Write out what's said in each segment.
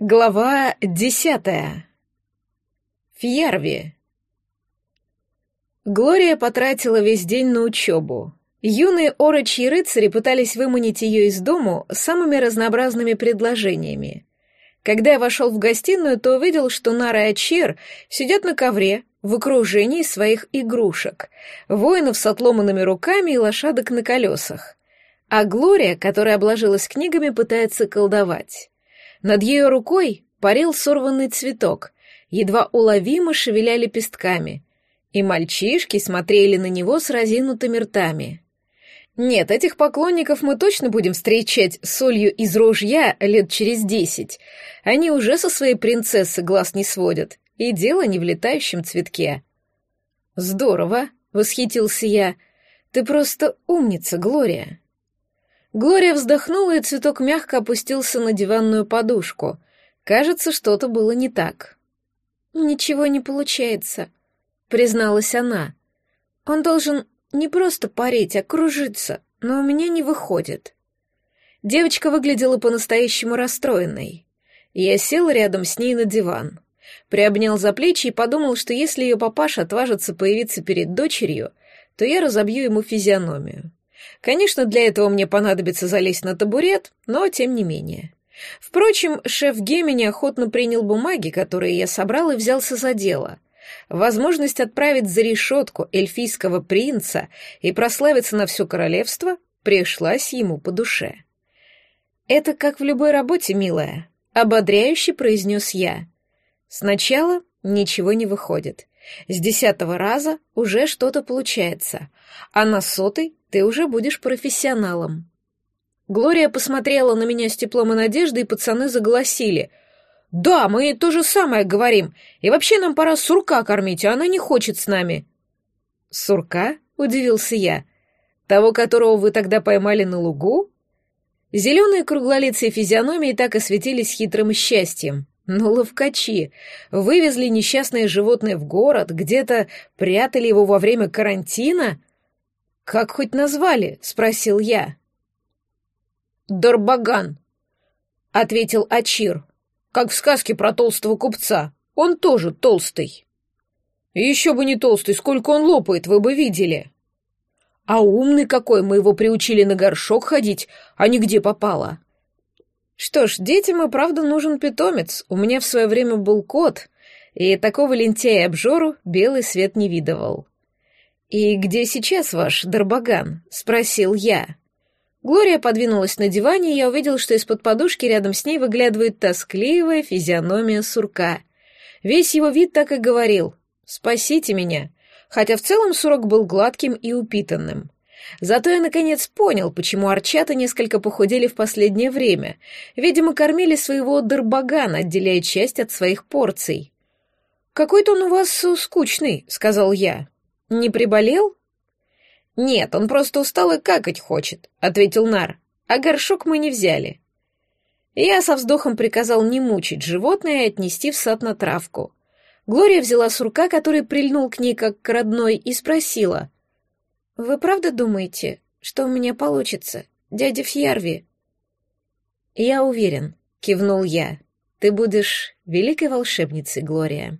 Глава десятая. Фьярви. Глория потратила весь день на учебу. Юные орочьи рыцари пытались выманить ее из дому самыми разнообразными предложениями. Когда я вошел в гостиную, то увидел, что Нара и Ачир сидят на ковре в окружении своих игрушек, воинов с отломанными руками и лошадок на колесах. А Глория, которая обложилась книгами, пытается колдовать. Над ее рукой парил сорванный цветок, едва уловимо шевеля лепестками, и мальчишки смотрели на него с разинутыми ртами. Нет, этих поклонников мы точно будем встречать солью из ружья лет через десять. Они уже со своей принцессы глаз не сводят, и дело не в летающем цветке. «Здорово», — восхитился я. «Ты просто умница, Глория». Глория вздохнула, и цветок мягко опустился на диванную подушку. Кажется, что-то было не так. «Ничего не получается», — призналась она. «Он должен не просто парить, а кружиться, но у меня не выходит». Девочка выглядела по-настоящему расстроенной. Я сел рядом с ней на диван, приобнял за плечи и подумал, что если ее папаша отважится появиться перед дочерью, то я разобью ему физиономию. Конечно, для этого мне понадобится залезть на табурет, но тем не менее. Впрочем, шеф Гемини охотно принял бумаги, которые я собрал, и взялся за дело. Возможность отправить за решетку эльфийского принца и прославиться на все королевство пришлась ему по душе. «Это как в любой работе, милая», — ободряюще произнес я. «Сначала ничего не выходит. С десятого раза уже что-то получается, а на сотый ты уже будешь профессионалом. Глория посмотрела на меня с теплом и надеждой, и пацаны заголосили. «Да, мы то же самое говорим, и вообще нам пора сурка кормить, а она не хочет с нами». «Сурка?» — удивился я. «Того, которого вы тогда поймали на лугу?» Зеленые круглолицые физиономии так и светились хитрым счастьем. Ну, ловкачи. Вывезли несчастное животное в город, где-то прятали его во время карантина. «Как хоть назвали?» — спросил я. «Дорбаган», — ответил Ачир. «Как в сказке про толстого купца. Он тоже толстый». «Еще бы не толстый, сколько он лопает, вы бы видели». «А умный какой, мы его приучили на горшок ходить, а нигде попало». Что ж, детям и правда нужен питомец. У меня в свое время был кот, и такого лентяя-обжору белый свет не видывал. «И где сейчас ваш Дарбаган?» — спросил я. Глория подвинулась на диване, и я увидел, что из-под подушки рядом с ней выглядывает тоскливая физиономия сурка. Весь его вид так и говорил «Спасите меня», хотя в целом сурок был гладким и упитанным. Зато я наконец понял, почему арчата несколько похудели в последнее время. Видимо, кормили своего дырбагана, отделяя часть от своих порций. «Какой-то он у вас скучный», — сказал я. «Не приболел?» «Нет, он просто устал и какать хочет», — ответил Нар. «А горшок мы не взяли». Я со вздохом приказал не мучить животное и отнести в сад на травку. Глория взяла сурка, который прильнул к ней как к родной, и спросила — «Вы правда думаете, что у меня получится, дядя Фьярви?» «Я уверен», — кивнул я. «Ты будешь великой волшебницей, Глория».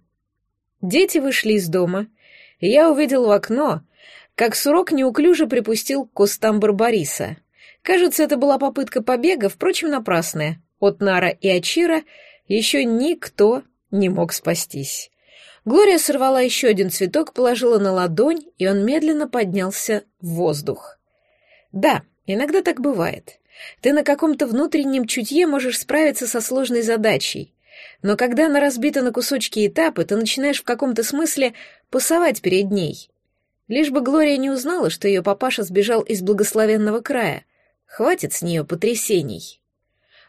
Дети вышли из дома, и я увидел в окно, как Сурок неуклюже припустил к кустам Барбариса. Кажется, это была попытка побега, впрочем, напрасная. От Нара и Ачира еще никто не мог спастись. Глория сорвала еще один цветок, положила на ладонь, и он медленно поднялся в воздух. Да, иногда так бывает. Ты на каком-то внутреннем чутье можешь справиться со сложной задачей. Но когда она разбита на кусочки этапы, ты начинаешь в каком-то смысле пасовать перед ней. Лишь бы Глория не узнала, что ее папаша сбежал из благословенного края. Хватит с нее потрясений.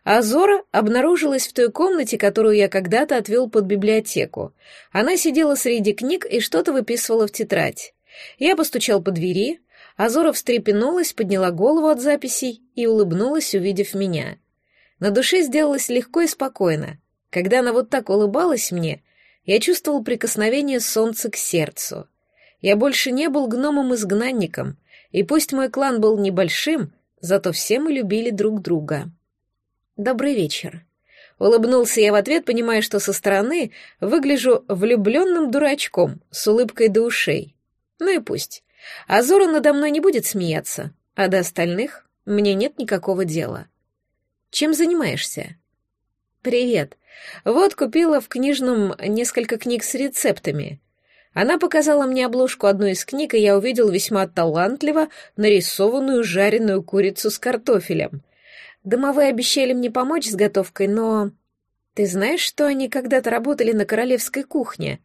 А Зора обнаружилась в той комнате, которую я когда-то отвел под библиотеку. Она сидела среди книг и что-то выписывала в тетрадь. Я постучал по двери, а Зора встрепенулась, подняла голову от записей и улыбнулась, увидев меня. На душе сделалось легко и спокойно. Когда она вот так улыбалась мне, я чувствовал прикосновение солнца к сердцу. Я больше не был гномом-изгнанником, и пусть мой клан был небольшим, зато все мы любили друг друга. «Добрый вечер». Улыбнулся я в ответ, понимая, что со стороны выгляжу влюбленным дурачком с улыбкой до ушей. Ну и пусть. Азора надо мной не будет смеяться, а до остальных мне нет никакого дела. Чем занимаешься? Привет. Вот купила в книжном несколько книг с рецептами. Она показала мне обложку одной из книг, и я увидел весьма талантливо нарисованную жареную курицу с картофелем. Домовые обещали мне помочь с готовкой, но... Ты знаешь, что они когда-то работали на королевской кухне?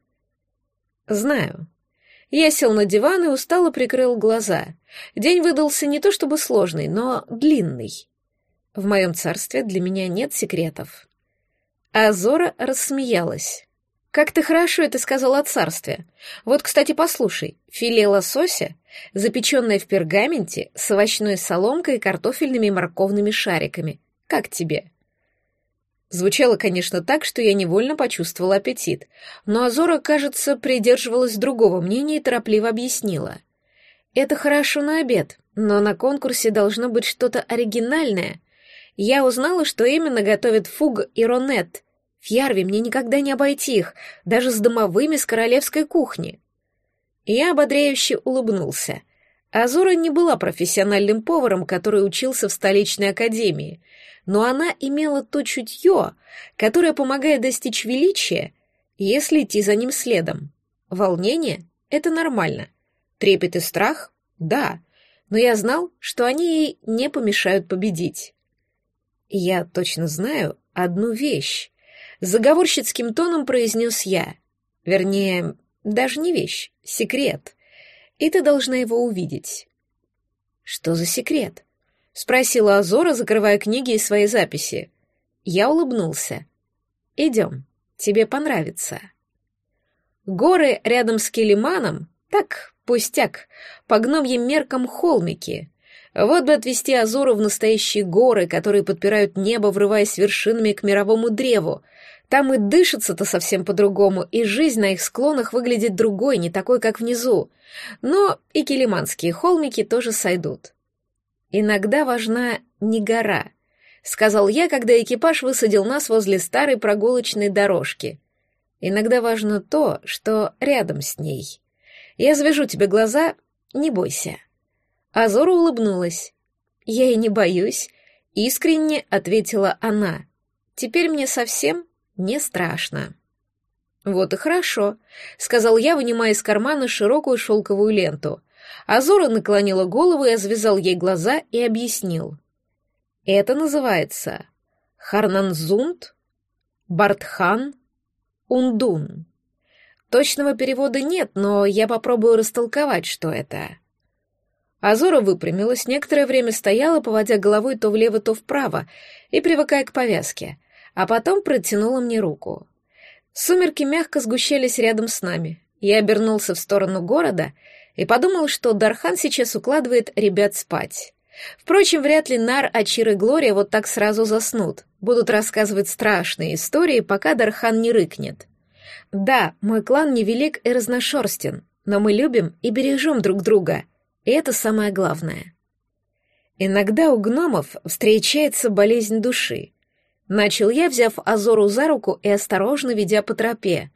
Знаю. Я сел на диван и устало прикрыл глаза. День выдался не то чтобы сложный, но длинный. В моем царстве для меня нет секретов. Азора рассмеялась. «Как ты хорошо это сказал о царстве. Вот, кстати, послушай, филе лосося, запеченное в пергаменте, с овощной соломкой, картофельными и морковными шариками. Как тебе?» Звучало, конечно, так, что я невольно почувствовала аппетит, но Азора, кажется, придерживалась другого мнения и торопливо объяснила. «Это хорошо на обед, но на конкурсе должно быть что-то оригинальное. Я узнала, что именно готовят фуг и ронет, в Ярве мне никогда не обойти их, даже с домовыми с королевской кухни. Я ободряюще улыбнулся. Азура не была профессиональным поваром, который учился в столичной академии, но она имела то чутье, которое помогает достичь величия, если идти за ним следом. Волнение — это нормально. Трепет и страх — да, но я знал, что они ей не помешают победить. Я точно знаю одну вещь. Заговорщицким тоном произнес я. Вернее, даже не вещь, секрет. И ты должна его увидеть. Что за секрет? Спросила Азора, закрывая книги и свои записи. Я улыбнулся. Идем, тебе понравится. Горы рядом с Келиманом, так, пустяк, по гномьим меркам холмики. Вот бы отвести Азору в настоящие горы, которые подпирают небо, врываясь вершинами к мировому древу, там и дышится-то совсем по-другому, и жизнь на их склонах выглядит другой, не такой, как внизу. Но и килиманские холмики тоже сойдут. Иногда важна не гора, сказал я, когда экипаж высадил нас возле старой прогулочной дорожки. Иногда важно то, что рядом с ней. Я завяжу тебе глаза, не бойся. Азора улыбнулась. Я и не боюсь, искренне ответила она. Теперь мне совсем не страшно. Вот и хорошо, сказал я, вынимая из кармана широкую шелковую ленту. Азора наклонила голову, я завязал ей глаза и объяснил. Это называется Харнанзунд, Бартхан, Ундун. Точного перевода нет, но я попробую растолковать, что это. Азора выпрямилась, некоторое время стояла, поводя головой то влево, то вправо, и привыкая к повязке, а потом протянула мне руку. Сумерки мягко сгущались рядом с нами. Я обернулся в сторону города и подумал, что Дархан сейчас укладывает ребят спать. Впрочем, вряд ли Нар, Ачир и Глория вот так сразу заснут. Будут рассказывать страшные истории, пока Дархан не рыкнет. Да, мой клан невелик и разношерстен, но мы любим и бережем друг друга, и это самое главное. Иногда у гномов встречается болезнь души, Начал я, взяв Азору за руку и осторожно ведя по тропе.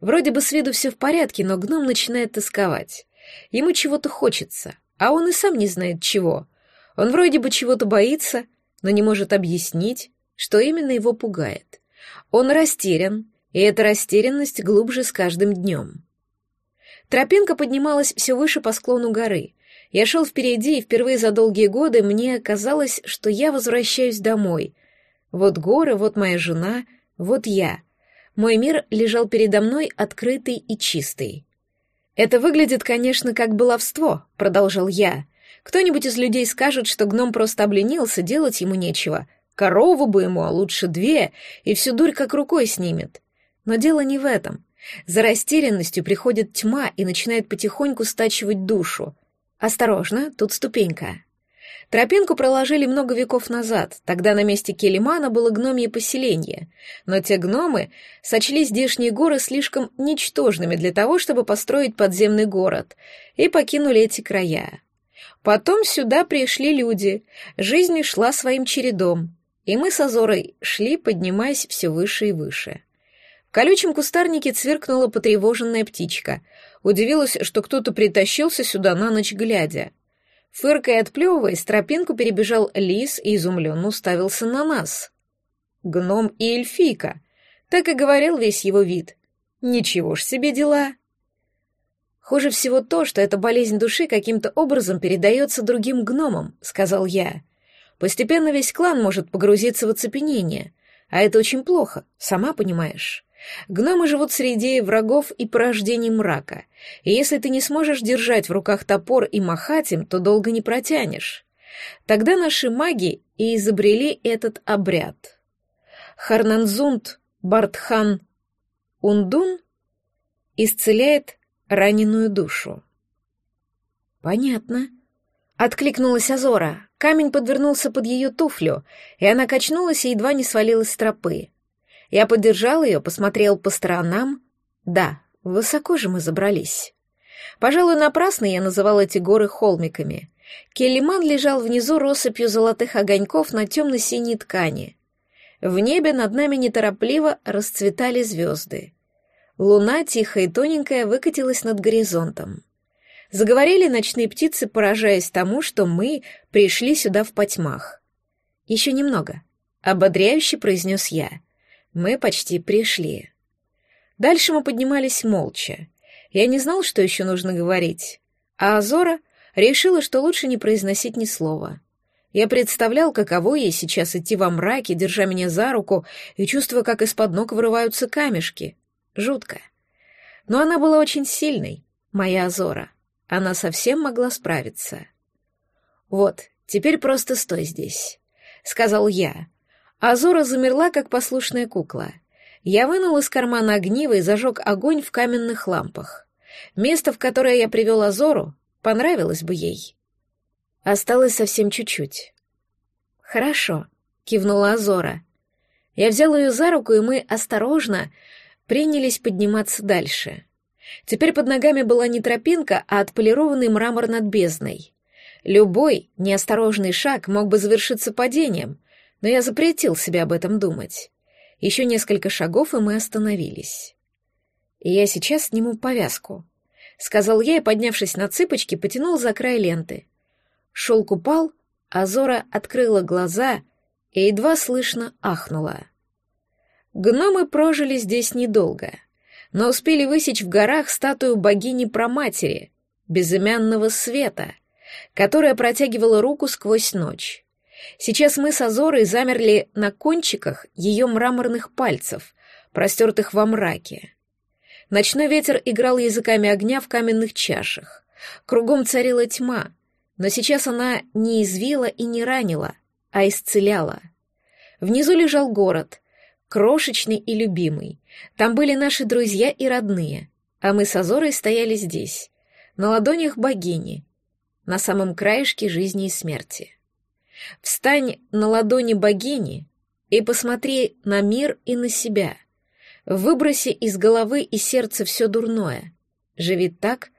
Вроде бы с виду все в порядке, но гном начинает тосковать. Ему чего-то хочется, а он и сам не знает чего. Он вроде бы чего-то боится, но не может объяснить, что именно его пугает. Он растерян, и эта растерянность глубже с каждым днем. Тропинка поднималась все выше по склону горы. Я шел впереди, и впервые за долгие годы мне казалось, что я возвращаюсь домой — вот горы, вот моя жена, вот я. Мой мир лежал передо мной открытый и чистый. «Это выглядит, конечно, как баловство», — продолжал я. «Кто-нибудь из людей скажет, что гном просто обленился, делать ему нечего. Корову бы ему, а лучше две, и всю дурь как рукой снимет. Но дело не в этом. За растерянностью приходит тьма и начинает потихоньку стачивать душу. Осторожно, тут ступенька. Тропинку проложили много веков назад, тогда на месте Келимана было гномье поселение, но те гномы сочли здешние горы слишком ничтожными для того, чтобы построить подземный город, и покинули эти края. Потом сюда пришли люди, жизнь шла своим чередом, И мы с Азорой шли, поднимаясь все выше и выше. В колючем кустарнике цвиркнула потревоженная птичка. Удивилась, что кто-то притащился сюда на ночь глядя. Фыркая и отплевываясь, тропинку перебежал лис и изумленно уставился на нас. Гном и эльфийка. Так и говорил весь его вид. Ничего ж себе дела. Хуже всего то, что эта болезнь души каким-то образом передается другим гномам, сказал я. Постепенно весь клан может погрузиться в оцепенение, а это очень плохо, сама понимаешь. Гномы живут среди врагов и порождений мрака, и если ты не сможешь держать в руках топор и махать им, то долго не протянешь. Тогда наши маги и изобрели этот обряд. Харнанзунд Бартхан Ундун исцеляет раненую душу. Понятно. Откликнулась Азора. Камень подвернулся под ее туфлю, и она качнулась и едва не свалилась с тропы. Я поддержал ее, посмотрел по сторонам. Да, высоко же мы забрались. Пожалуй, напрасно я называл эти горы холмиками. Келлиман лежал внизу россыпью золотых огоньков на темно-синей ткани. В небе над нами неторопливо расцветали звезды. Луна, тихая и тоненькая, выкатилась над горизонтом. Заговорили ночные птицы, поражаясь тому, что мы пришли сюда в потьмах. «Еще немного», — ободряюще произнес я. «Мы почти пришли». Дальше мы поднимались молча. Я не знал, что еще нужно говорить. А Азора решила, что лучше не произносить ни слова. Я представлял, каково ей сейчас идти во мраке, держа меня за руку и чувствуя, как из-под ног вырываются камешки. Жутко. Но она была очень сильной, моя Азора. Она совсем могла справиться. «Вот, теперь просто стой здесь», — сказал я. Азора замерла, как послушная кукла. Я вынул из кармана огниво и зажег огонь в каменных лампах. Место, в которое я привел Азору, понравилось бы ей. Осталось совсем чуть-чуть. «Хорошо», — кивнула Азора. Я взял ее за руку, и мы осторожно принялись подниматься дальше. Теперь под ногами была не тропинка, а отполированный мрамор над бездной. Любой неосторожный шаг мог бы завершиться падением, но я запретил себе об этом думать. Еще несколько шагов, и мы остановились. И я сейчас сниму повязку, — сказал я и, поднявшись на цыпочки, потянул за край ленты. Шелк упал, а Зора открыла глаза и едва слышно ахнула. Гномы прожили здесь недолго, но успели высечь в горах статую богини-проматери, безымянного света, которая протягивала руку сквозь ночь. Сейчас мы с Азорой замерли на кончиках ее мраморных пальцев, простертых во мраке. Ночной ветер играл языками огня в каменных чашах. Кругом царила тьма, но сейчас она не извила и не ранила, а исцеляла. Внизу лежал город, крошечный и любимый. Там были наши друзья и родные, а мы с Азорой стояли здесь, на ладонях богини, на самом краешке жизни и смерти. Встань на ладони богини и посмотри на мир и на себя. Выброси из головы и сердца все дурное. Живи так,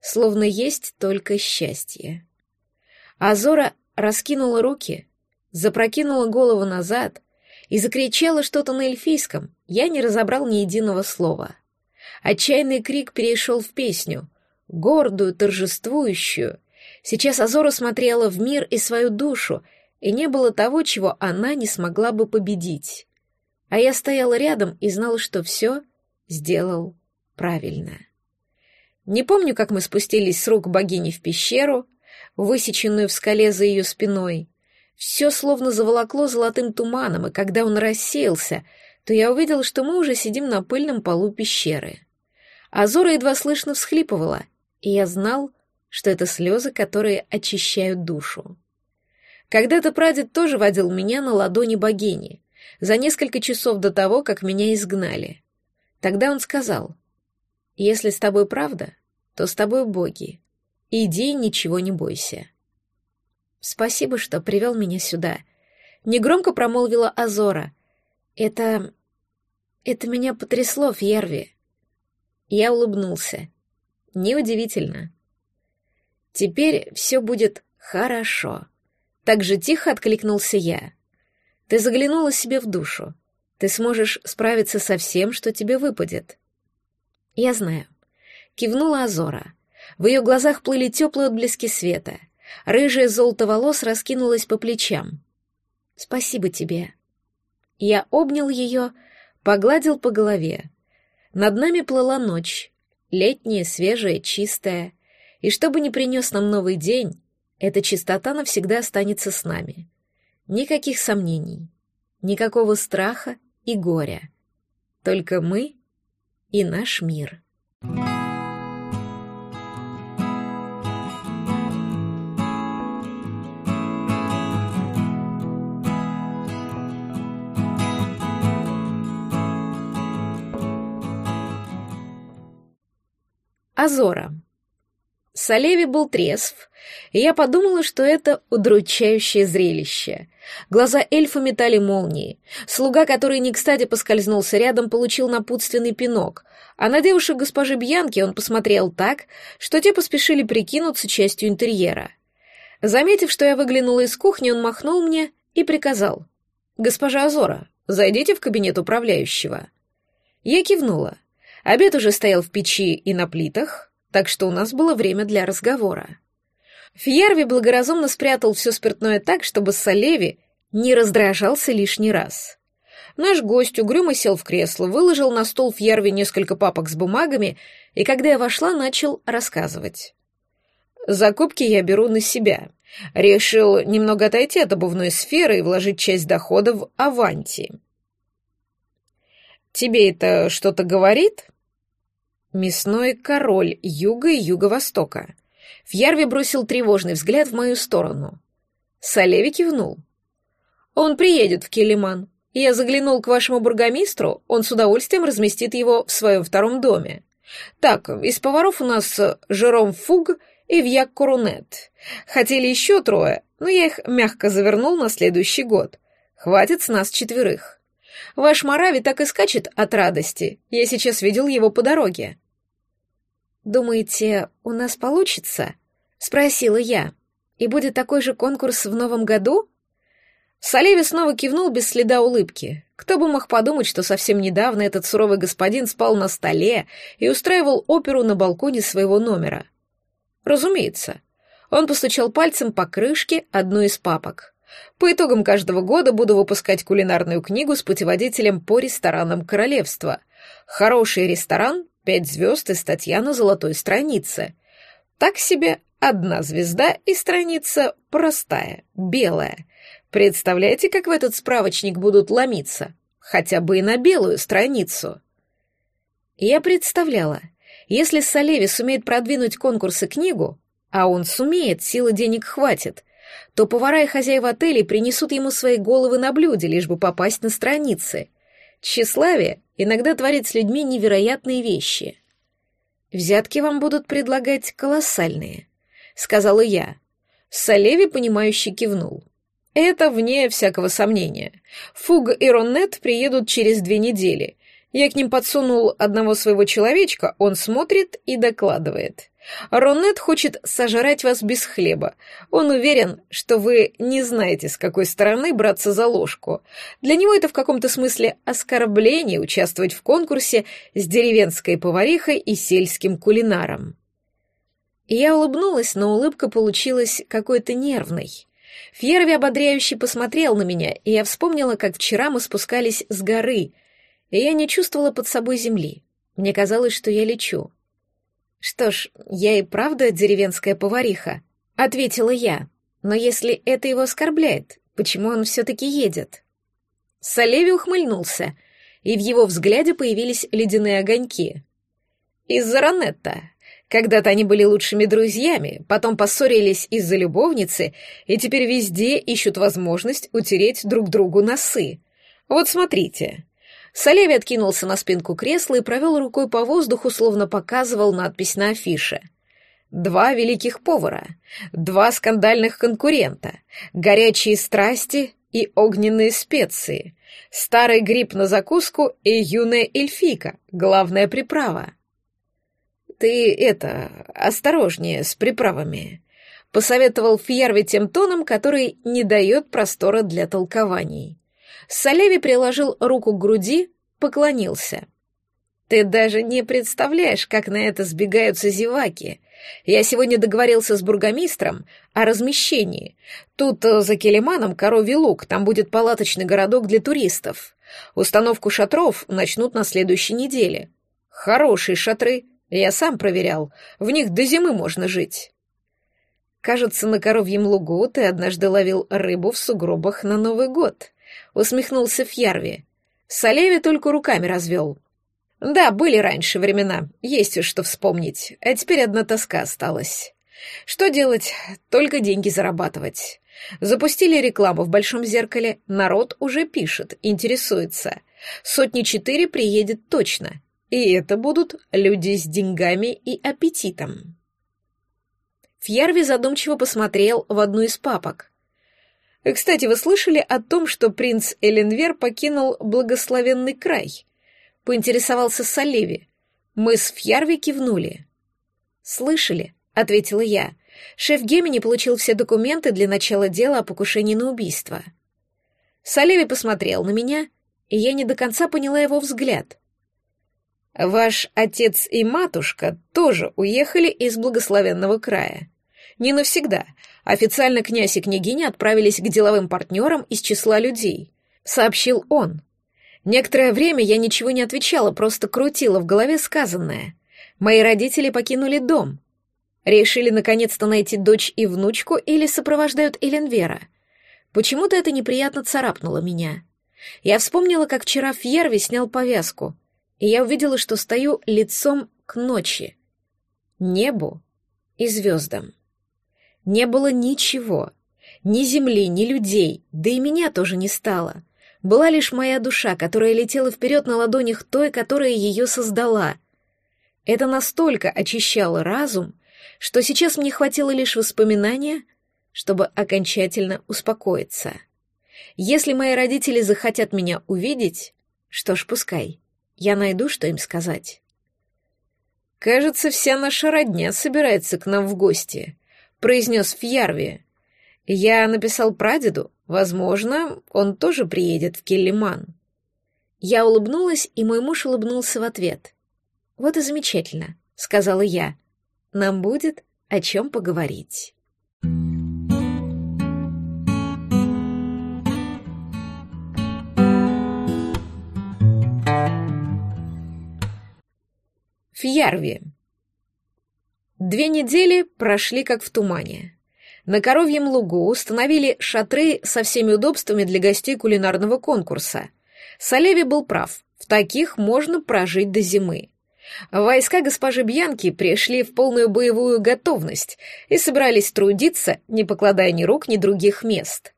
словно есть только счастье. Азора раскинула руки, запрокинула голову назад и закричала что-то на эльфийском. Я не разобрал ни единого слова. Отчаянный крик перешел в песню, гордую, торжествующую. Сейчас Азора смотрела в мир и свою душу, и не было того, чего она не смогла бы победить. А я стояла рядом и знала, что все сделал правильно. Не помню, как мы спустились с рук богини в пещеру, высеченную в скале за ее спиной. Все словно заволокло золотым туманом, и когда он рассеялся, то я увидел, что мы уже сидим на пыльном полу пещеры. Азора едва слышно всхлипывала, и я знал, что это слезы, которые очищают душу. Когда-то прадед тоже водил меня на ладони богини, за несколько часов до того, как меня изгнали. Тогда он сказал, «Если с тобой правда, то с тобой боги, Иди, ничего не бойся. Спасибо, что привел меня сюда. Негромко промолвила Азора. Это... это меня потрясло, Фьерви. Я улыбнулся. Неудивительно. Теперь все будет хорошо. Так же тихо откликнулся я. Ты заглянула себе в душу. Ты сможешь справиться со всем, что тебе выпадет. Я знаю. Кивнула Азора. В ее глазах плыли теплые отблески света. Рыжее золото волос раскинулось по плечам. Спасибо тебе. Я обнял ее, погладил по голове. Над нами плыла ночь, летняя, свежая, чистая. И что бы ни принес нам новый день, эта чистота навсегда останется с нами. Никаких сомнений, никакого страха и горя. Только мы и наш мир. Азора. Салеви был трезв, и я подумала, что это удручающее зрелище. Глаза эльфа метали молнии. Слуга, который не кстати поскользнулся рядом, получил напутственный пинок, а на девушек госпожи Бьянки он посмотрел так, что те поспешили прикинуться частью интерьера. Заметив, что я выглянула из кухни, он махнул мне и приказал. «Госпожа Азора, зайдите в кабинет управляющего». Я кивнула. Обед уже стоял в печи и на плитах, так что у нас было время для разговора. Фьерви благоразумно спрятал все спиртное так, чтобы Салеви не раздражался лишний раз. Наш гость угрюмо сел в кресло, выложил на стол Фьерви несколько папок с бумагами, и когда я вошла, начал рассказывать. «Закупки я беру на себя. Решил немного отойти от обувной сферы и вложить часть дохода в Аванти». «Тебе это что-то говорит?» Мясной король юга и юго-востока. Фьярви бросил тревожный взгляд в мою сторону. Салеви кивнул. Он приедет в Келиман. Я заглянул к вашему бургомистру, он с удовольствием разместит его в своем втором доме. Так, из поваров у нас Жером Фуг и Вьяк Корунет. Хотели еще трое, но я их мягко завернул на следующий год. Хватит с нас четверых. Ваш Марави так и скачет от радости. Я сейчас видел его по дороге. «Думаете, у нас получится?» — спросила я. «И будет такой же конкурс в новом году?» Салеви снова кивнул без следа улыбки. Кто бы мог подумать, что совсем недавно этот суровый господин спал на столе и устраивал оперу на балконе своего номера. Разумеется. Он постучал пальцем по крышке одной из папок. По итогам каждого года буду выпускать кулинарную книгу с путеводителем по ресторанам королевства. Хороший ресторан Пять звезд и статья на золотой странице. Так себе одна звезда и страница простая, белая. Представляете, как в этот справочник будут ломиться? Хотя бы и на белую страницу. Я представляла, если Салеви сумеет продвинуть конкурсы книгу, а он сумеет, силы денег хватит, то повара и хозяева отелей принесут ему свои головы на блюде, лишь бы попасть на страницы. Тщеславие иногда творит с людьми невероятные вещи. «Взятки вам будут предлагать колоссальные», — сказала я. Салеви, понимающе кивнул. «Это вне всякого сомнения. Фуг и Роннет приедут через две недели. Я к ним подсунул одного своего человечка, он смотрит и докладывает. Ронет хочет сожрать вас без хлеба. Он уверен, что вы не знаете, с какой стороны браться за ложку. Для него это в каком-то смысле оскорбление участвовать в конкурсе с деревенской поварихой и сельским кулинаром. Я улыбнулась, но улыбка получилась какой-то нервной. Фьерви ободряюще посмотрел на меня, и я вспомнила, как вчера мы спускались с горы, и я не чувствовала под собой земли. Мне казалось, что я лечу. «Что ж, я и правда деревенская повариха», — ответила я. «Но если это его оскорбляет, почему он все-таки едет?» Салеви ухмыльнулся, и в его взгляде появились ледяные огоньки. «Из-за Ронетта. Когда-то они были лучшими друзьями, потом поссорились из-за любовницы, и теперь везде ищут возможность утереть друг другу носы. Вот смотрите, Салеви откинулся на спинку кресла и провел рукой по воздуху, словно показывал надпись на афише. Два великих повара, два скандальных конкурента, горячие страсти и огненные специи, старый гриб на закуску и юная эльфийка, главная приправа. «Ты это, осторожнее с приправами», — посоветовал Фьерви тем тоном, который не дает простора для толкований. Салеви приложил руку к груди, поклонился. «Ты даже не представляешь, как на это сбегаются зеваки. Я сегодня договорился с бургомистром о размещении. Тут э, за Келеманом коровий луг, там будет палаточный городок для туристов. Установку шатров начнут на следующей неделе. Хорошие шатры, я сам проверял, в них до зимы можно жить». Кажется, на коровьем лугу ты однажды ловил рыбу в сугробах на Новый год. Усмехнулся Фьярви. Салеви только руками развел. Да, были раньше времена, есть что вспомнить, а теперь одна тоска осталась. Что делать? Только деньги зарабатывать. Запустили рекламу в большом зеркале, народ уже пишет, интересуется. Сотни четыре приедет точно. И это будут люди с деньгами и аппетитом. Фьярви задумчиво посмотрел в одну из папок. «Кстати, вы слышали о том, что принц Эленвер покинул благословенный край?» Поинтересовался Салеви. Мы с Фьярви кивнули. «Слышали», — ответила я. «Шеф Гемини получил все документы для начала дела о покушении на убийство». Салеви посмотрел на меня, и я не до конца поняла его взгляд. «Ваш отец и матушка тоже уехали из благословенного края. Не навсегда. Официально князь и княгиня отправились к деловым партнерам из числа людей, сообщил он. Некоторое время я ничего не отвечала, просто крутила в голове сказанное. Мои родители покинули дом. Решили наконец-то найти дочь и внучку или сопровождают Эленвера. Почему-то это неприятно царапнуло меня. Я вспомнила, как вчера Фьерви снял повязку, и я увидела, что стою лицом к ночи, небу и звездам. Не было ничего. Ни земли, ни людей, да и меня тоже не стало. Была лишь моя душа, которая летела вперед на ладонях той, которая ее создала. Это настолько очищало разум, что сейчас мне хватило лишь воспоминания, чтобы окончательно успокоиться. Если мои родители захотят меня увидеть, что ж, пускай. Я найду, что им сказать. Кажется, вся наша родня собирается к нам в гости, произнес Фьярви. Я написал прадеду, возможно, он тоже приедет в Келлиман. Я улыбнулась, и мой муж улыбнулся в ответ. Вот и замечательно, сказала я. Нам будет о чем поговорить. Фьярви. Две недели прошли как в тумане. На Коровьем лугу установили шатры со всеми удобствами для гостей кулинарного конкурса. Салеви был прав, в таких можно прожить до зимы. Войска госпожи Бьянки пришли в полную боевую готовность и собрались трудиться, не покладая ни рук, ни других мест.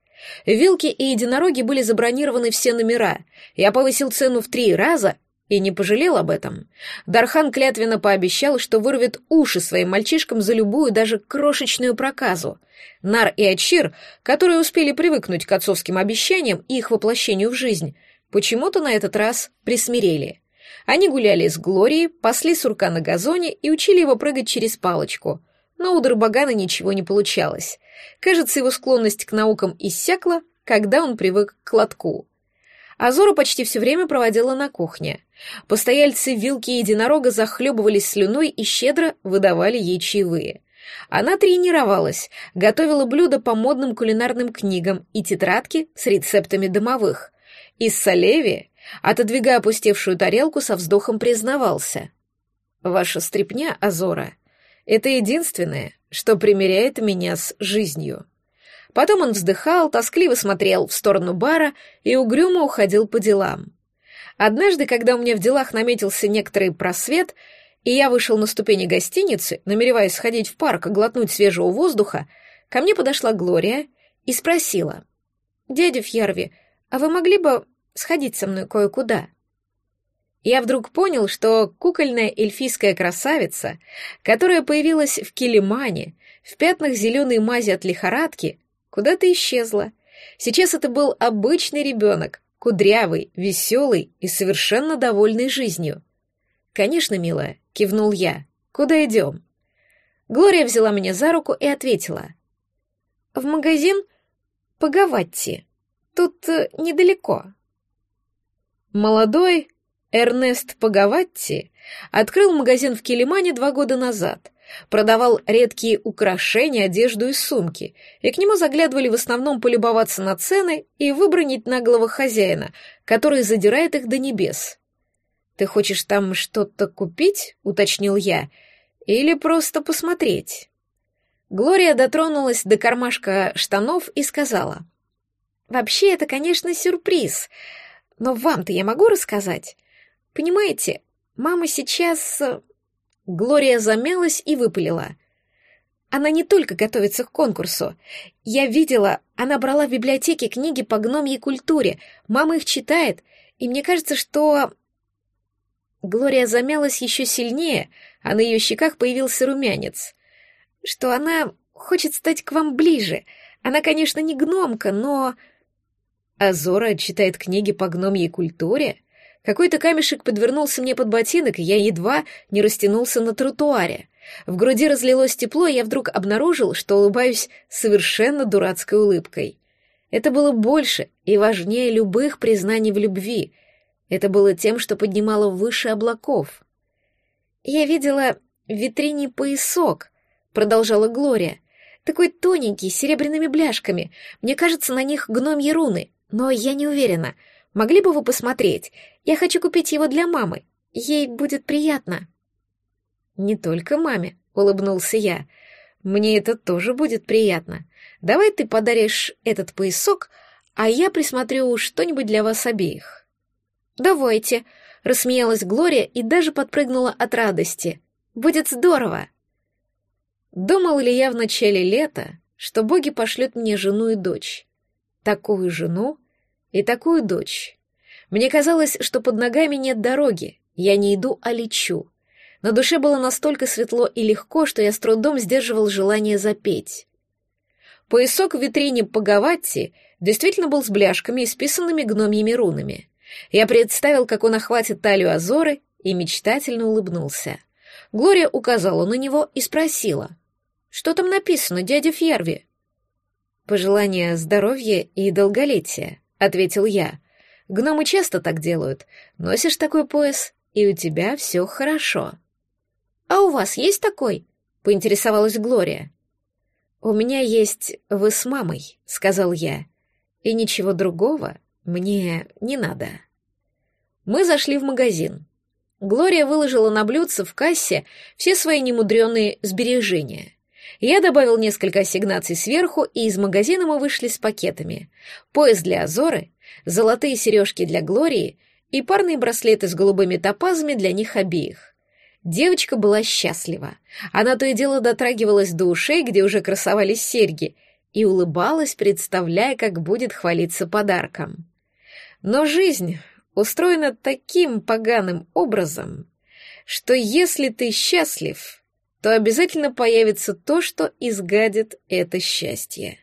Вилки и единороги были забронированы все номера. Я повысил цену в три раза и не пожалел об этом. Дархан клятвенно пообещал, что вырвет уши своим мальчишкам за любую, даже крошечную проказу. Нар и Ачир, которые успели привыкнуть к отцовским обещаниям и их воплощению в жизнь, почему-то на этот раз присмирели. Они гуляли с Глорией, пасли сурка на газоне и учили его прыгать через палочку. Но у Дарбагана ничего не получалось. Кажется, его склонность к наукам иссякла, когда он привык к лотку. Азора почти все время проводила на кухне. Постояльцы вилки единорога захлебывались слюной и щедро выдавали ей чаевые. Она тренировалась, готовила блюда по модным кулинарным книгам и тетрадки с рецептами домовых. Из Салеви, отодвигая опустевшую тарелку, со вздохом признавался. «Ваша стряпня, Азора, это единственное, что примиряет меня с жизнью». Потом он вздыхал, тоскливо смотрел в сторону бара и угрюмо уходил по делам. Однажды, когда у меня в делах наметился некоторый просвет, и я вышел на ступени гостиницы, намереваясь сходить в парк и глотнуть свежего воздуха, ко мне подошла Глория и спросила. «Дядя Фьерви, а вы могли бы сходить со мной кое-куда?» Я вдруг понял, что кукольная эльфийская красавица, которая появилась в Килимане, в пятнах зеленой мази от лихорадки, куда-то исчезла. Сейчас это был обычный ребенок, кудрявый, веселый и совершенно довольный жизнью. «Конечно, милая», — кивнул я. «Куда идем?» Глория взяла меня за руку и ответила. «В магазин Пагаватти. Тут э, недалеко». Молодой Эрнест Пагаватти открыл магазин в Килимане два года назад, продавал редкие украшения, одежду и сумки, и к нему заглядывали в основном полюбоваться на цены и выбронить наглого хозяина, который задирает их до небес. «Ты хочешь там что-то купить?» — уточнил я. «Или просто посмотреть?» Глория дотронулась до кармашка штанов и сказала. «Вообще, это, конечно, сюрприз, но вам-то я могу рассказать? Понимаете, мама сейчас...» э, Глория замялась и выпалила. «Она не только готовится к конкурсу. Я видела, она брала в библиотеке книги по гномьей культуре, мама их читает, и мне кажется, что...» Глория замялась еще сильнее, а на ее щеках появился румянец. «Что она хочет стать к вам ближе. Она, конечно, не гномка, но...» Азора читает книги по гномьей культуре? Какой-то камешек подвернулся мне под ботинок, и я едва не растянулся на тротуаре. В груди разлилось тепло, и я вдруг обнаружил, что улыбаюсь совершенно дурацкой улыбкой. Это было больше и важнее любых признаний в любви. Это было тем, что поднимало выше облаков. «Я видела в витрине поясок», — продолжала Глория. «Такой тоненький, с серебряными бляшками. Мне кажется, на них гномьи руны. Но я не уверена. Могли бы вы посмотреть? Я хочу купить его для мамы. Ей будет приятно». «Не только маме», — улыбнулся я. «Мне это тоже будет приятно. Давай ты подаришь этот поясок, а я присмотрю что-нибудь для вас обеих». «Давайте», — рассмеялась Глория и даже подпрыгнула от радости. «Будет здорово!» Думал ли я в начале лета, что боги пошлют мне жену и дочь? такую жену и такую дочь. Мне казалось, что под ногами нет дороги, я не иду, а лечу. На душе было настолько светло и легко, что я с трудом сдерживал желание запеть. Поясок в витрине Пагаватти действительно был с бляшками и списанными гномьими рунами. Я представил, как он охватит талию Азоры, и мечтательно улыбнулся. Глория указала на него и спросила, «Что там написано, дядя Фьерви?» «Пожелание здоровья и долголетия», — ответил я. «Гномы часто так делают. Носишь такой пояс, и у тебя все хорошо». «А у вас есть такой?» — поинтересовалась Глория. «У меня есть вы с мамой», — сказал я. «И ничего другого мне не надо». Мы зашли в магазин. Глория выложила на блюдце в кассе все свои немудреные сбережения. Я добавил несколько ассигнаций сверху, и из магазина мы вышли с пакетами. Пояс для Азоры, золотые сережки для Глории и парные браслеты с голубыми топазами для них обеих. Девочка была счастлива. Она то и дело дотрагивалась до ушей, где уже красовались серьги, и улыбалась, представляя, как будет хвалиться подарком. Но жизнь устроена таким поганым образом, что если ты счастлив, то обязательно появится то, что изгадит это счастье.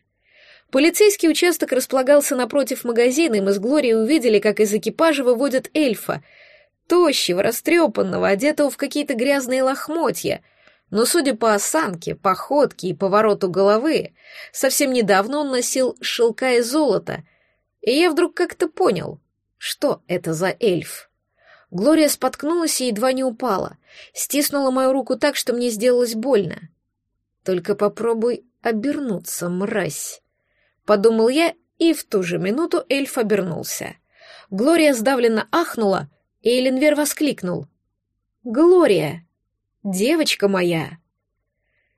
Полицейский участок располагался напротив магазина, и мы с Глорией увидели, как из экипажа выводят эльфа, тощего, растрепанного, одетого в какие-то грязные лохмотья, но, судя по осанке, походке и повороту головы, совсем недавно он носил шелка и золото, и я вдруг как-то понял, что это за эльф. Глория споткнулась и едва не упала. Стиснула мою руку так, что мне сделалось больно. «Только попробуй обернуться, мразь!» Подумал я, и в ту же минуту эльф обернулся. Глория сдавленно ахнула, и Эленвер воскликнул. «Глория! Девочка моя!»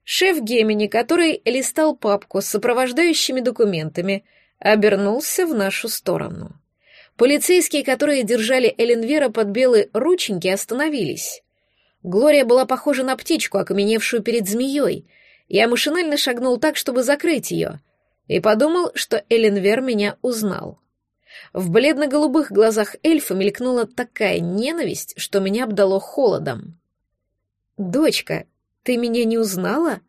Шеф Гемини, который листал папку с сопровождающими документами, обернулся в нашу сторону. Полицейские, которые держали Эленвера под белые рученьки, остановились. Глория была похожа на птичку, окаменевшую перед змеей. Я машинально шагнул так, чтобы закрыть ее, и подумал, что Эленвер меня узнал. В бледно-голубых глазах эльфа мелькнула такая ненависть, что меня обдало холодом. «Дочка, ты меня не узнала?»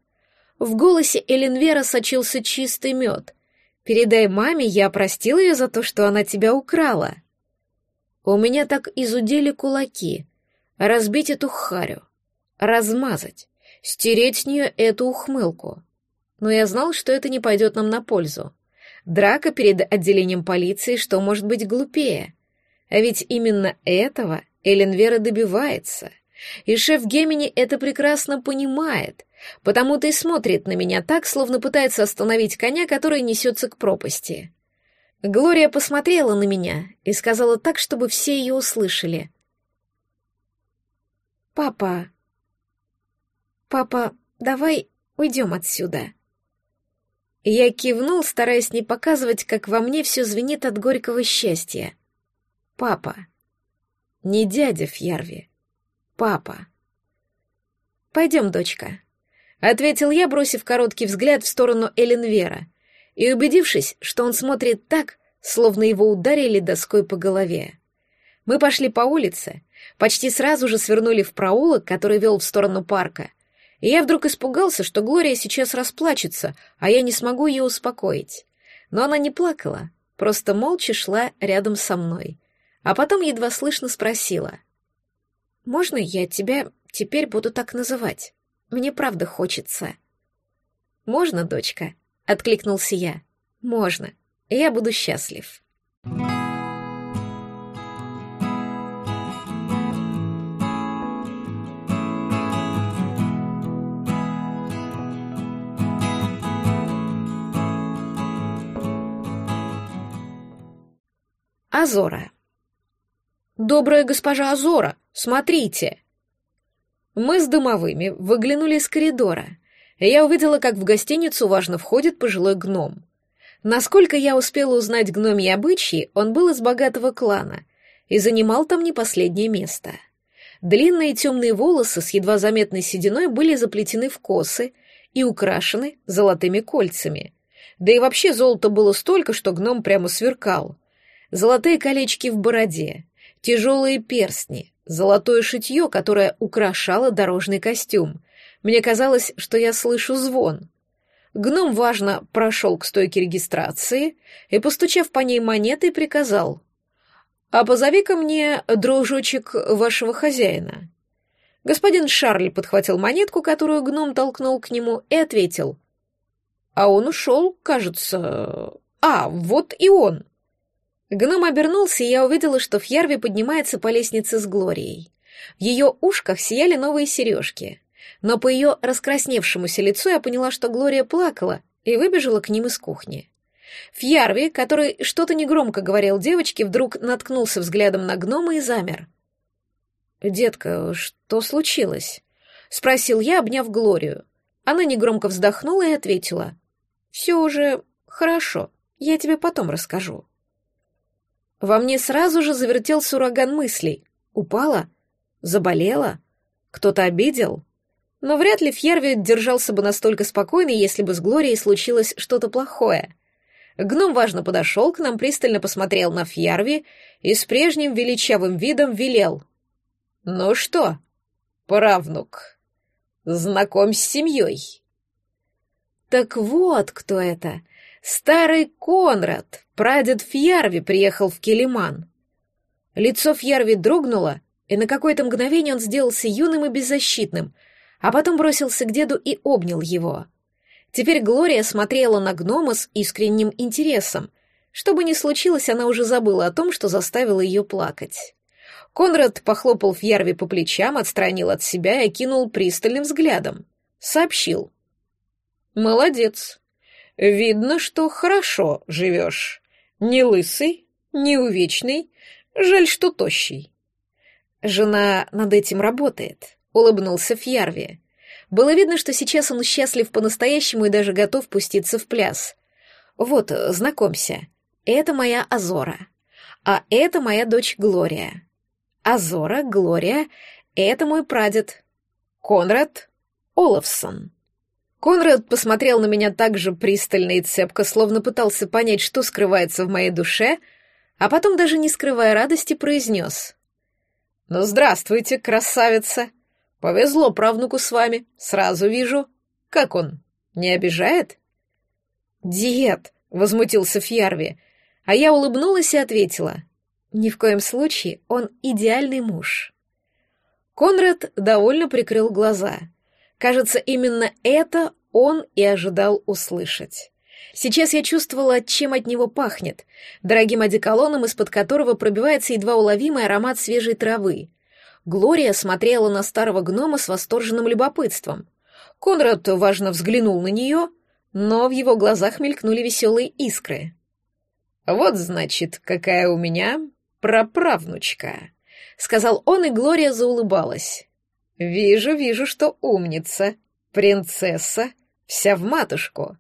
В голосе Эленвера сочился чистый мед. Передай маме, я простил ее за то, что она тебя украла. У меня так изудели кулаки. Разбить эту харю, размазать, стереть с нее эту ухмылку. Но я знал, что это не пойдет нам на пользу. Драка перед отделением полиции, что может быть глупее? А ведь именно этого Эленвера добивается. И шеф Гемини это прекрасно понимает, потому-то и смотрит на меня так, словно пытается остановить коня, который несется к пропасти. Глория посмотрела на меня и сказала так, чтобы все ее услышали. «Папа, папа, давай уйдем отсюда». Я кивнул, стараясь не показывать, как во мне все звенит от горького счастья. «Папа». Не дядя Фьярви. Папа. «Пойдем, дочка», — ответил я, бросив короткий взгляд в сторону Эленвера и убедившись, что он смотрит так, словно его ударили доской по голове. Мы пошли по улице, почти сразу же свернули в проулок, который вел в сторону парка, и я вдруг испугался, что Глория сейчас расплачется, а я не смогу ее успокоить. Но она не плакала, просто молча шла рядом со мной, а потом едва слышно спросила. «Можно я тебя теперь буду так называть? Мне правда хочется». «Можно, дочка?» — откликнулся я. «Можно. Я буду счастлив». Азора. «Добрая госпожа Азора, смотрите!» Мы с домовыми выглянули из коридора, и я увидела, как в гостиницу важно входит пожилой гном. Насколько я успела узнать гномьи обычаи, он был из богатого клана и занимал там не последнее место. Длинные темные волосы с едва заметной сединой были заплетены в косы и украшены золотыми кольцами. Да и вообще золота было столько, что гном прямо сверкал. Золотые колечки в бороде, тяжелые перстни, золотое шитье, которое украшало дорожный костюм. Мне казалось, что я слышу звон. Гном важно прошел к стойке регистрации и, постучав по ней монетой, приказал. «А позови-ка мне дружочек вашего хозяина». Господин Шарль подхватил монетку, которую гном толкнул к нему, и ответил. «А он ушел, кажется... А, вот и он». Гном обернулся, и я увидела, что Фьярви поднимается по лестнице с Глорией. В ее ушках сияли новые сережки. Но по ее раскрасневшемуся лицу я поняла, что Глория плакала, и выбежала к ним из кухни. Фьярви, который что-то негромко говорил девочке, вдруг наткнулся взглядом на гнома и замер. «Детка, что случилось?» — спросил я, обняв Глорию. Она негромко вздохнула и ответила. «Все уже хорошо, я тебе потом расскажу». Во мне сразу же завертелся ураган мыслей. Упала? Заболела? Кто-то обидел? Но вряд ли Фьерви держался бы настолько спокойно, если бы с Глорией случилось что-то плохое. Гном важно подошел к нам, пристально посмотрел на Фьярви и с прежним величавым видом велел. «Ну что, правнук, знакомь с семьей». Так вот кто это, Старый Конрад, прадед Фьярви, приехал в Келиман. Лицо Фьярви дрогнуло, и на какое-то мгновение он сделался юным и беззащитным, а потом бросился к деду и обнял его. Теперь Глория смотрела на гнома с искренним интересом. Что бы ни случилось, она уже забыла о том, что заставило ее плакать. Конрад похлопал Фьярви по плечам, отстранил от себя и окинул пристальным взглядом. Сообщил. «Молодец. Видно, что хорошо живешь. Не лысый, не увечный, жаль, что тощий. Жена над этим работает, улыбнулся Фьярви. Было видно, что сейчас он счастлив по-настоящему и даже готов пуститься в пляс. Вот, знакомься, это моя Азора, а это моя дочь Глория. Азора, Глория, это мой прадед, Конрад Олафсон. Конрад посмотрел на меня так же пристально и цепко, словно пытался понять, что скрывается в моей душе, а потом, даже не скрывая радости, произнес. «Ну, здравствуйте, красавица! Повезло правнуку с вами, сразу вижу. Как он, не обижает?» «Дед!» — возмутился Фьярви, а я улыбнулась и ответила. «Ни в коем случае он идеальный муж». Конрад довольно прикрыл глаза — Кажется, именно это он и ожидал услышать. Сейчас я чувствовала, чем от него пахнет, дорогим одеколоном, из-под которого пробивается едва уловимый аромат свежей травы. Глория смотрела на старого гнома с восторженным любопытством. Конрад важно взглянул на нее, но в его глазах мелькнули веселые искры. «Вот, значит, какая у меня праправнучка», — сказал он, и Глория заулыбалась. «Вижу, вижу, что умница, принцесса, вся в матушку.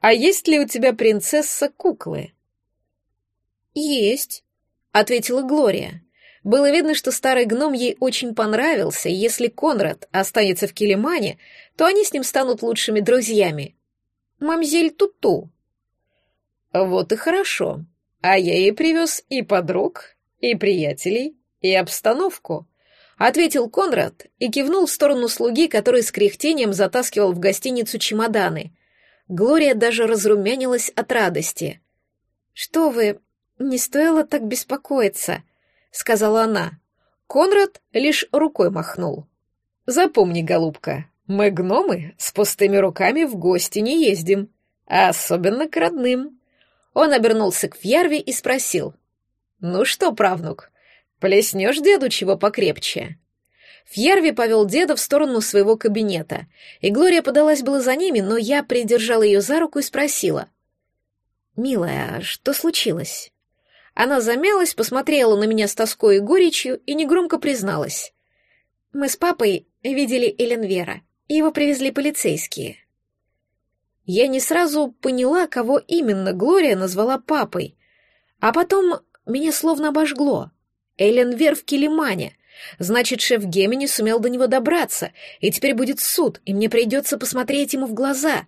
А есть ли у тебя принцесса-куклы?» «Есть», — ответила Глория. Было видно, что старый гном ей очень понравился, и если Конрад останется в Килимане, то они с ним станут лучшими друзьями. Мамзель Туту. Вот и хорошо. А я ей привез и подруг, и приятелей, и обстановку. Ответил Конрад и кивнул в сторону слуги, который с кряхтением затаскивал в гостиницу чемоданы. Глория даже разрумянилась от радости. «Что вы, не стоило так беспокоиться», — сказала она. Конрад лишь рукой махнул. «Запомни, голубка, мы, гномы, с пустыми руками в гости не ездим, а особенно к родным». Он обернулся к Фьярве и спросил. «Ну что, правнук, плеснешь деду чего покрепче?» Фьярви повел деда в сторону своего кабинета, и Глория подалась было за ними, но я придержала ее за руку и спросила. «Милая, а что случилось?» Она замялась, посмотрела на меня с тоской и горечью и негромко призналась. «Мы с папой видели Эленвера. Его привезли полицейские». Я не сразу поняла, кого именно Глория назвала папой. А потом меня словно обожгло. Эленвер в Килимане. Значит, шеф Гемини сумел до него добраться, и теперь будет суд, и мне придется посмотреть ему в глаза.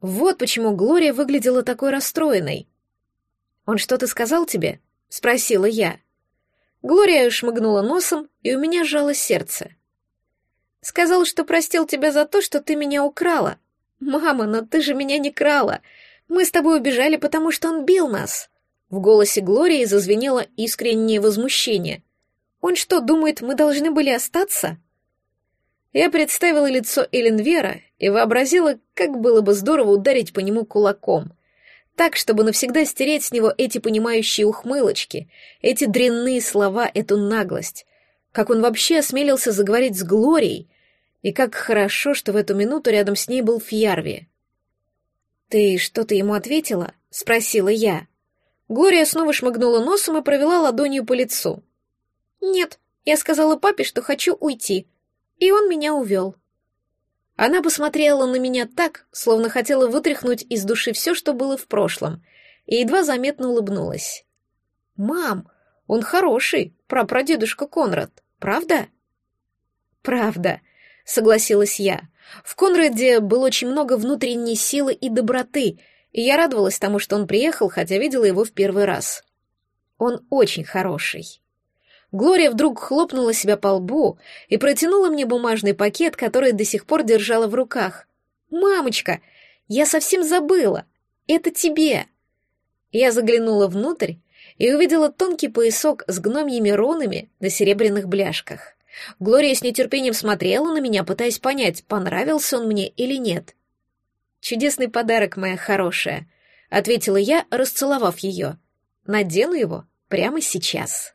Вот почему Глория выглядела такой расстроенной. «Он что-то сказал тебе?» — спросила я. Глория шмыгнула носом, и у меня сжалось сердце. «Сказал, что простил тебя за то, что ты меня украла. Мама, но ты же меня не крала. Мы с тобой убежали, потому что он бил нас». В голосе Глории зазвенело искреннее возмущение. «Он что, думает, мы должны были остаться?» Я представила лицо Эленвера и вообразила, как было бы здорово ударить по нему кулаком — так, чтобы навсегда стереть с него эти понимающие ухмылочки, эти дрянные слова, эту наглость. Как он вообще осмелился заговорить с Глорией, и как хорошо, что в эту минуту рядом с ней был Фьярви. «Ты что-то ему ответила?» — спросила я. Глория снова шмыгнула носом и провела ладонью по лицу. «Нет, я сказала папе, что хочу уйти, и он меня увел». Она посмотрела на меня так, словно хотела вытряхнуть из души все, что было в прошлом, и едва заметно улыбнулась. «Мам, он хороший, прапрадедушка Конрад, правда?» «Правда», — согласилась я. В Конраде было очень много внутренней силы и доброты, и я радовалась тому, что он приехал, хотя видела его в первый раз. Он очень хороший. Глория вдруг хлопнула себя по лбу и протянула мне бумажный пакет, который до сих пор держала в руках. «Мамочка, я совсем забыла. Это тебе». Я заглянула внутрь и увидела тонкий поясок с гномьими ронами на серебряных бляшках. Глория с нетерпением смотрела на меня, пытаясь понять, понравился он мне или нет. «Чудесный подарок, моя хорошая», — ответила я, расцеловав ее. «Надену его прямо сейчас».